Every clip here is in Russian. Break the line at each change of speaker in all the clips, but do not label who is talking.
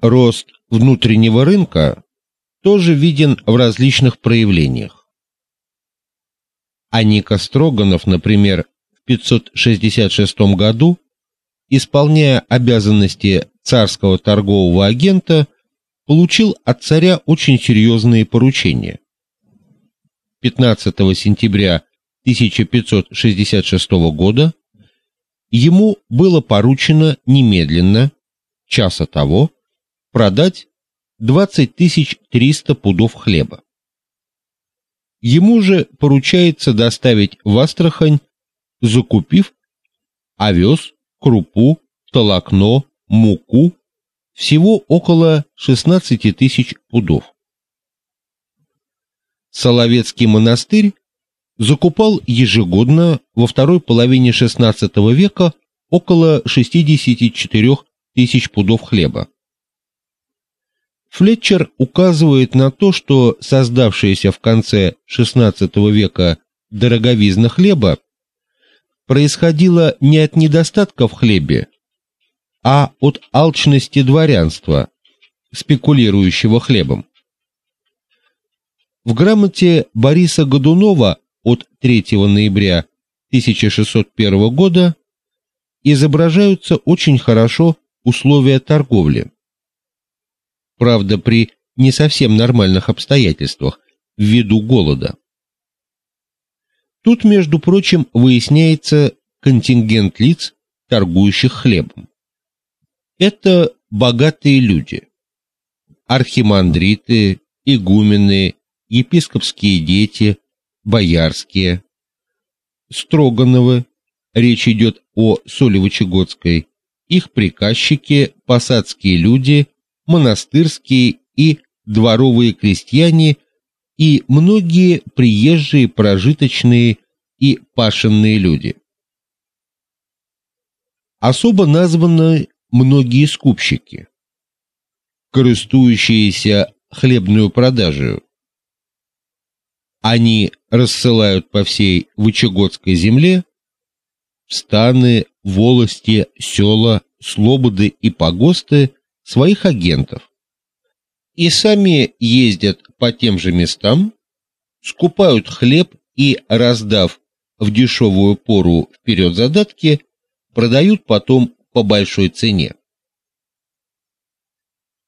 Рост внутреннего рынка тоже виден в различных проявлениях. Аника Строганов, например, в 566 году, исполняя обязанности царского торгового агента, получил от царя очень серьезные поручения. 15 сентября 1566 года ему было поручено немедленно, часа того, продать 20 300 пудов хлеба. Ему же поручается доставить в Астрахань, закупив овес, крупу, толокно, муку, всего около 16 тысяч пудов. Соловецкий монастырь закупал ежегодно во второй половине XVI века около 64 тысяч пудов хлеба. Флетчер указывает на то, что создавшаяся в конце XVI века дороговизна хлеба происходила не от недостатка в хлебе, а от алчности дворянства, спекулирующего хлебом. В грамоте Бориса Годунова от 3 ноября 1601 года изображаются очень хорошо условия торговли правда при не совсем нормальных обстоятельствах ввиду голода. Тут, между прочим, выясняется контингент лиц, торгующих хлебом. Это богатые люди. Архимандриты, игумены, епископские дети, боярские, Строгановы, речь идет о Солевочегодской, их приказчики, посадские люди монастырские и дворовые крестьяне и многие приезжие прожиточные и пашенные люди. Особо названы многие скупщики, користующиеся хлебную продажей. Они рассылают по всей Вычегодской земле в станы, волости, села, слободы и погосты своих агентов и сами ездят по тем же местам, скупают хлеб и, раздав в дешевую пору вперед задатки, продают потом по большой цене.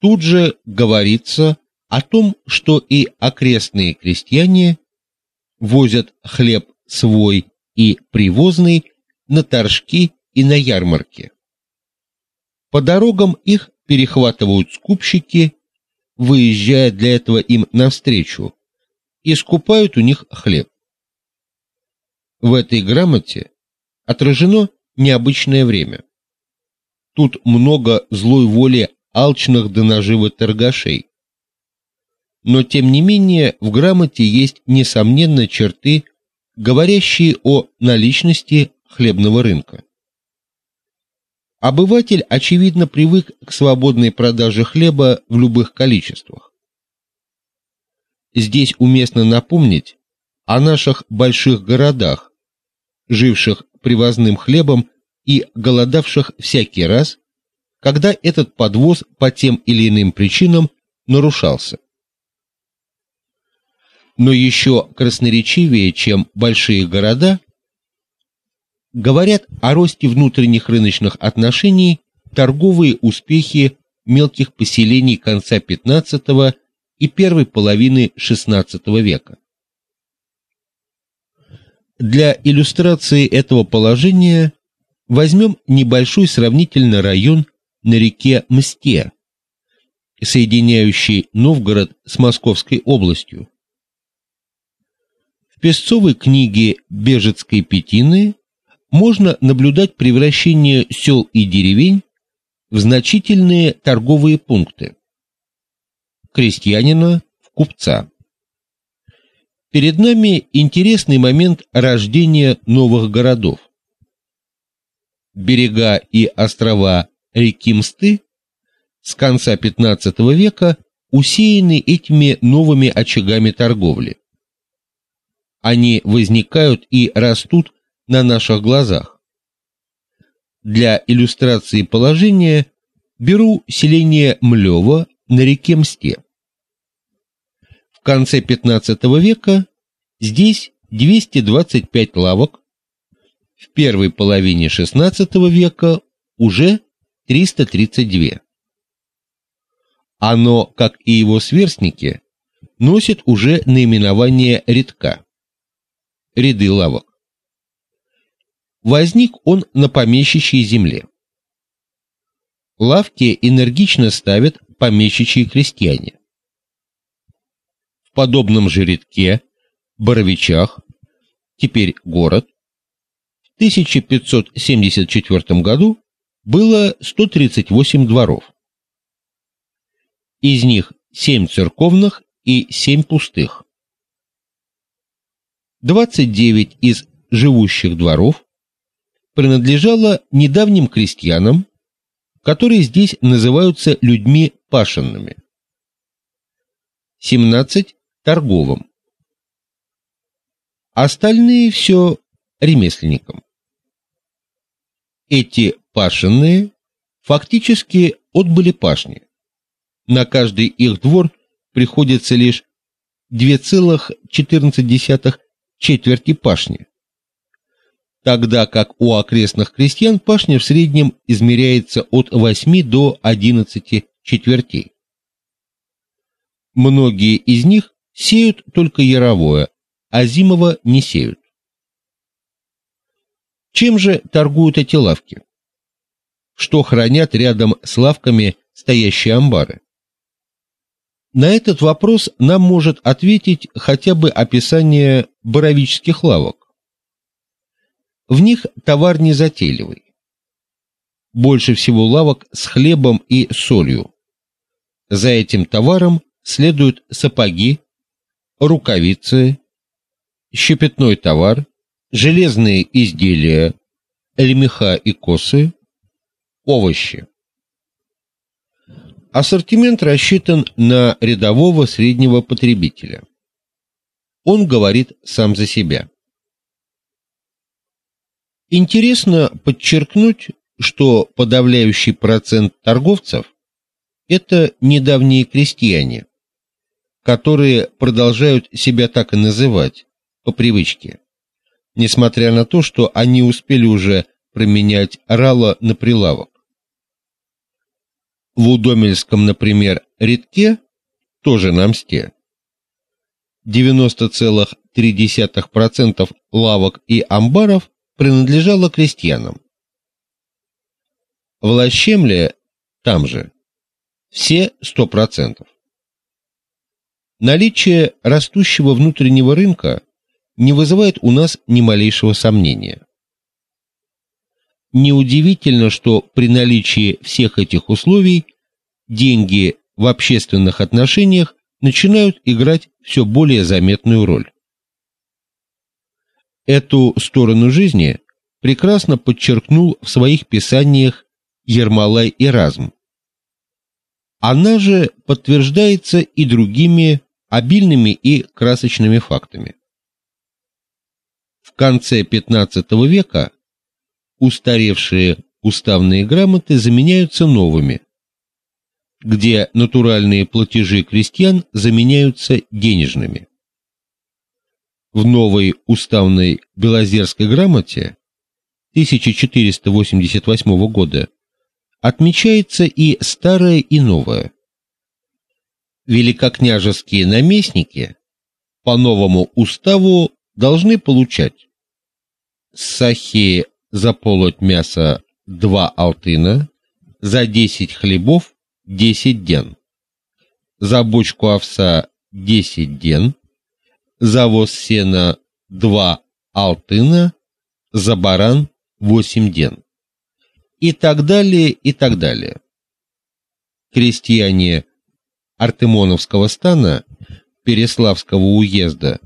Тут же говорится о том, что и окрестные крестьяне возят хлеб свой и привозный на торжки и на ярмарки. По дорогам их перехватывают скупщики, выезжая для этого им навстречу, и скупают у них хлеб. В этой грамоте отражено необычное время. Тут много злой воли алчных до наживы торгашей. Но тем не менее в грамоте есть несомненно черты, говорящие о наличности хлебного рынка. Обыватель очевидно привык к свободной продаже хлеба в любых количествах. Здесь уместно напомнить о наших больших городах, живших привозным хлебом и голодавших всякий раз, когда этот подвоз по тем или иным причинам нарушался. Но еще красноречивее, чем большие города, говорят о росте внутренних рыночных отношений, торговые успехи мелких поселений конца XV и первой половины XVI века. Для иллюстрации этого положения возьмем небольшой сравнительно район на реке Мсте, соединяющий Новгород с Московской областью. В Песцовой книге Бежецкой Петины можно наблюдать превращение сел и деревень в значительные торговые пункты. Крестьянина в купца. Перед нами интересный момент рождения новых городов. Берега и острова реки Мсты с конца XV века усеяны этими новыми очагами торговли. Они возникают и растут на наших глазах. Для иллюстрации положения беру селение Млево на реке Мсте. В конце 15 века здесь 225 лавок, в первой половине XVI века уже 332. Оно, как и его сверстники, носит уже наименование редка. Ряды лавок. Возник он на помещичьей земле. Лавки энергично ставят помещичьи крестьяне. В подобном же рядке, Боровичах, теперь город, в 1574 году было 138 дворов. Из них 7 церковных и 7 пустых. 29 из живущих дворов принадлежало недавним крестьянам, которые здесь называются людьми пашенными. 17 торговым. Остальные все ремесленникам. Эти пашенные фактически отбыли пашни. На каждый их двор приходится лишь 2,14 четверти пашни. Тогда как у окрестных крестьян пашня в среднем измеряется от 8 до 11 четвертей. Многие из них сеют только яровое, а зимово не сеют. Чем же торгуют эти лавки? Что хранят рядом с лавками стоящие амбары? На этот вопрос нам может ответить хотя бы описание боровических лавок. В них товар не затейливый. Больше всего лавок с хлебом и солью. За этим товаром следуют сапоги, рукавицы, щепетной товар, железные изделия, лемеха и косы, овощи. Ассортимент рассчитан на рядового среднего потребителя. Он говорит сам за себя. Интересно подчеркнуть, что подавляющий процент торговцев это недавние крестьяне, которые продолжают себя так и называть по привычке, несмотря на то, что они успели уже променять рало на прилавок. В Удомельском, например, редке тоже на мсте 90,3% лавок и амбаров принадлежало крестьянам. В Лощемле там же все 100%. Наличие растущего внутреннего рынка не вызывает у нас ни малейшего сомнения. Неудивительно, что при наличии всех этих условий деньги в общественных отношениях начинают играть все более заметную роль. Эту сторону жизни прекрасно подчеркнул в своих писаниях Ермолай Эразм. Она же подтверждается и другими обильными и красочными фактами. В конце XV века устаревшие уставные грамоты заменяются новыми, где натуральные платежи крестьян заменяются денежными. В новой уставной Белозерской грамоте 1488 года отмечается и старое, и новое. Великокняжеские наместники по новому уставу должны получать сахи за полоть мяса 2 алтына, за 10 хлебов 10 ден, за бочку овса 10 ден, за воз сена 2 алтына, за баран 8 ден. И так далее, и так далее. Крестьяне Артемоновского стана Переславского уезда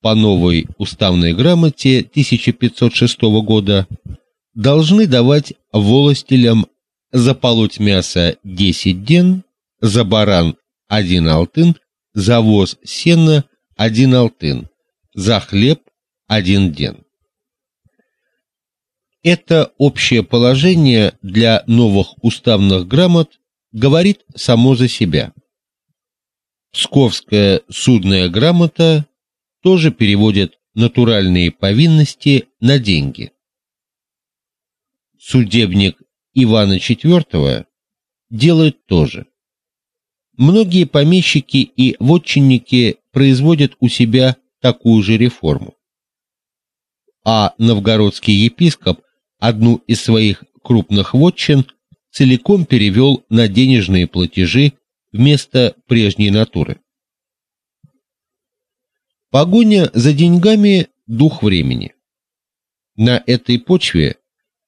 по новой уставной грамоте 1506 года должны давать волостелям за полоть мяса 10 ден, за баран 1 алтын, за воз сена 1 алтын, за хлеб 1 ден. Это общее положение для новых уставных грамот говорит само за себя. Псковская судная грамота тоже переводит натуральные повинности на деньги. Судебник Ивана IV делает то же. Многие помещики и вотчинники производят у себя такую же реформу. А новгородский епископ одну из своих крупных вотчин целиком перевел на денежные платежи вместо прежней натуры. Погоня за деньгами дух времени. На этой почве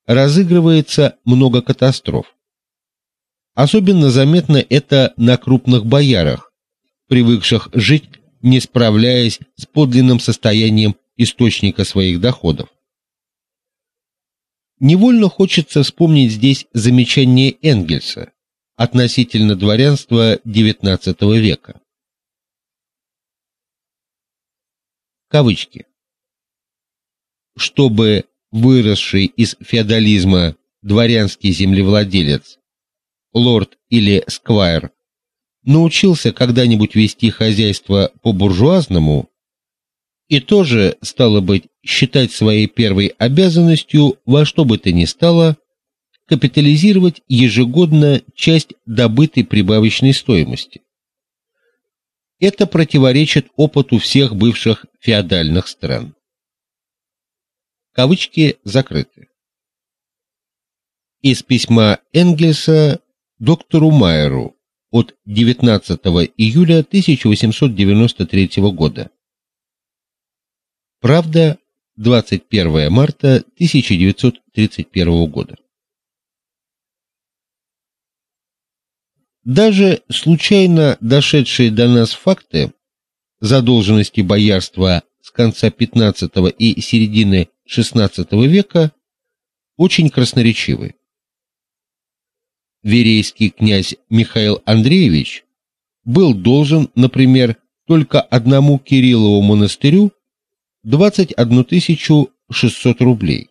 разыгрывается много катастроф. Особенно заметно это на крупных боярах, привыкших жить, не справляясь с подлинным состоянием источника своих доходов. Невольно хочется вспомнить здесь замечание Энгельса относительно дворянства XIX века. Кавычки. Чтобы выросший из феодализма дворянский землевладелец, лорд или сквайр, научился когда-нибудь вести хозяйство по-буржуазному и тоже стало быть считать своей первой обязанностью во что бы то ни стало капитализировать ежегодно часть добытой прибавочной стоимости. Это противоречит опыту всех бывших феодальных стран. Кавычки закрыты. Из письма Энгельса доктору Майеру от 19 июля 1893 года. Правда, 21 марта 1931 года. Даже случайно дошедшие до нас факты задолженности боярства с конца XV и середины XVI века очень красноречивы. Верейский князь Михаил Андреевич был должен, например, только одному Кириллову монастырю 21 600 рублей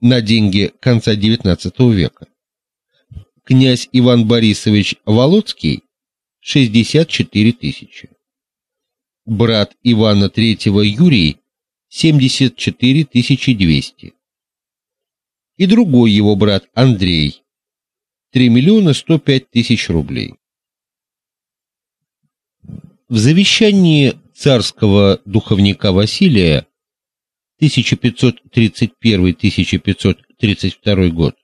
на деньги конца XIX века. Князь Иван Борисович Володский 64 тысячи. Брат Ивана III Юрий 74 200. И другой его брат Андрей 3 миллиона 105 тысяч рублей. В завещании царского духовника Василия 1531-1532 год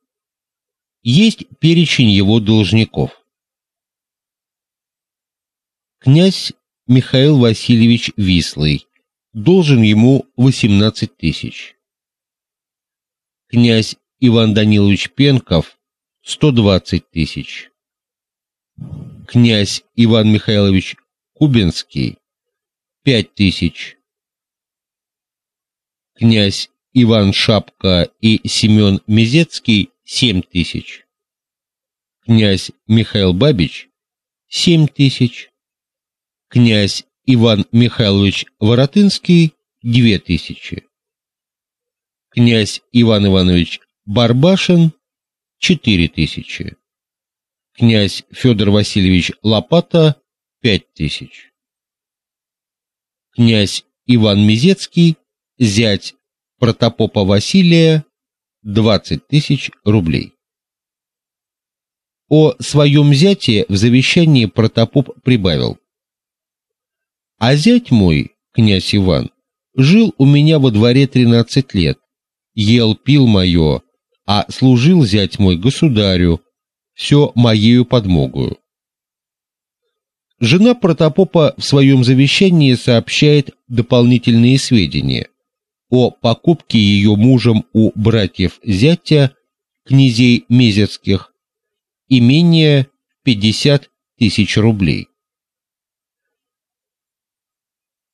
есть перечень его должников. Князь Михаил Васильевич Вислый должен ему 18 тысяч. Князь Иван Данилович Пенков 120 тысяч. Князь Иван Михайлович Кубинский пять тысяч. Князь Иван Шапка и Семен Мизецкий семь тысяч. Князь Михаил Бабич семь тысяч. Князь Иван Михайлович Воротынский две тысячи. Князь Иван Иванович Барбашин четыре тысячи. Князь Федор Васильевич Лопата пять тысяч князь Иван Мизецкий, зять протопопа Василия, 20 тысяч рублей. О своем зяте в завещании протопоп прибавил: А зять мой, князь Иван, жил у меня во дворе 13 лет, ел, пил моё, а служил зять мой государю, все моею подмогою. Жена протопопа в своем завещании сообщает дополнительные сведения о покупке ее мужем у братьев зятя князей Мезецких имение 50 тысяч рублей.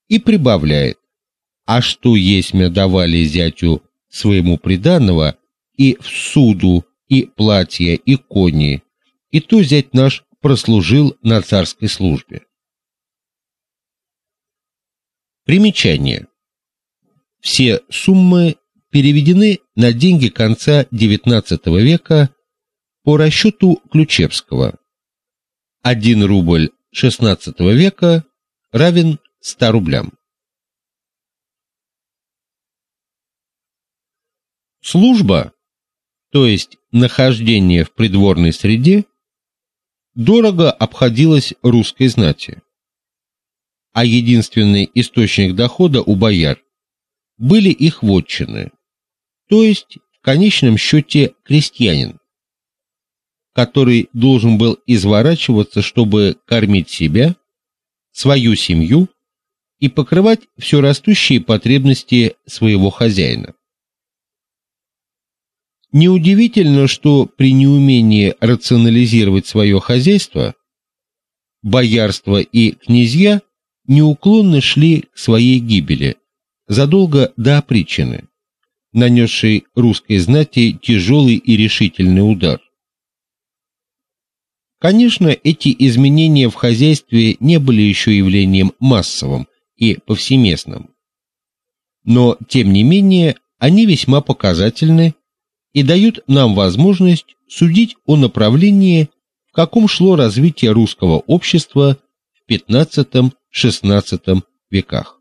И прибавляет: а что мне давали зятю своему приданого и в суду, и платье, и кони, и то зять наш прослужил на царской службе. Примечание. Все суммы переведены на деньги конца XIX века по расчету Ключевского. 1 рубль XVI века равен 100 рублям. Служба, то есть нахождение в придворной среде, дорого обходилась русской знати. А единственный источник дохода у бояр были их вотчины, то есть в конечном счете крестьянин, который должен был изворачиваться, чтобы кормить себя, свою семью и покрывать все растущие потребности своего хозяина. Неудивительно, что при неумении рационализировать свое хозяйство боярство и князья неуклонно шли к своей гибели задолго до опричнины, нанесшей русской знати тяжелый и решительный удар. Конечно, эти изменения в хозяйстве не были еще явлением массовым и повсеместным. Но тем не менее, они весьма показательны и дают нам возможность судить о направлении, в каком шло развитие русского общества в XV-XVI веках.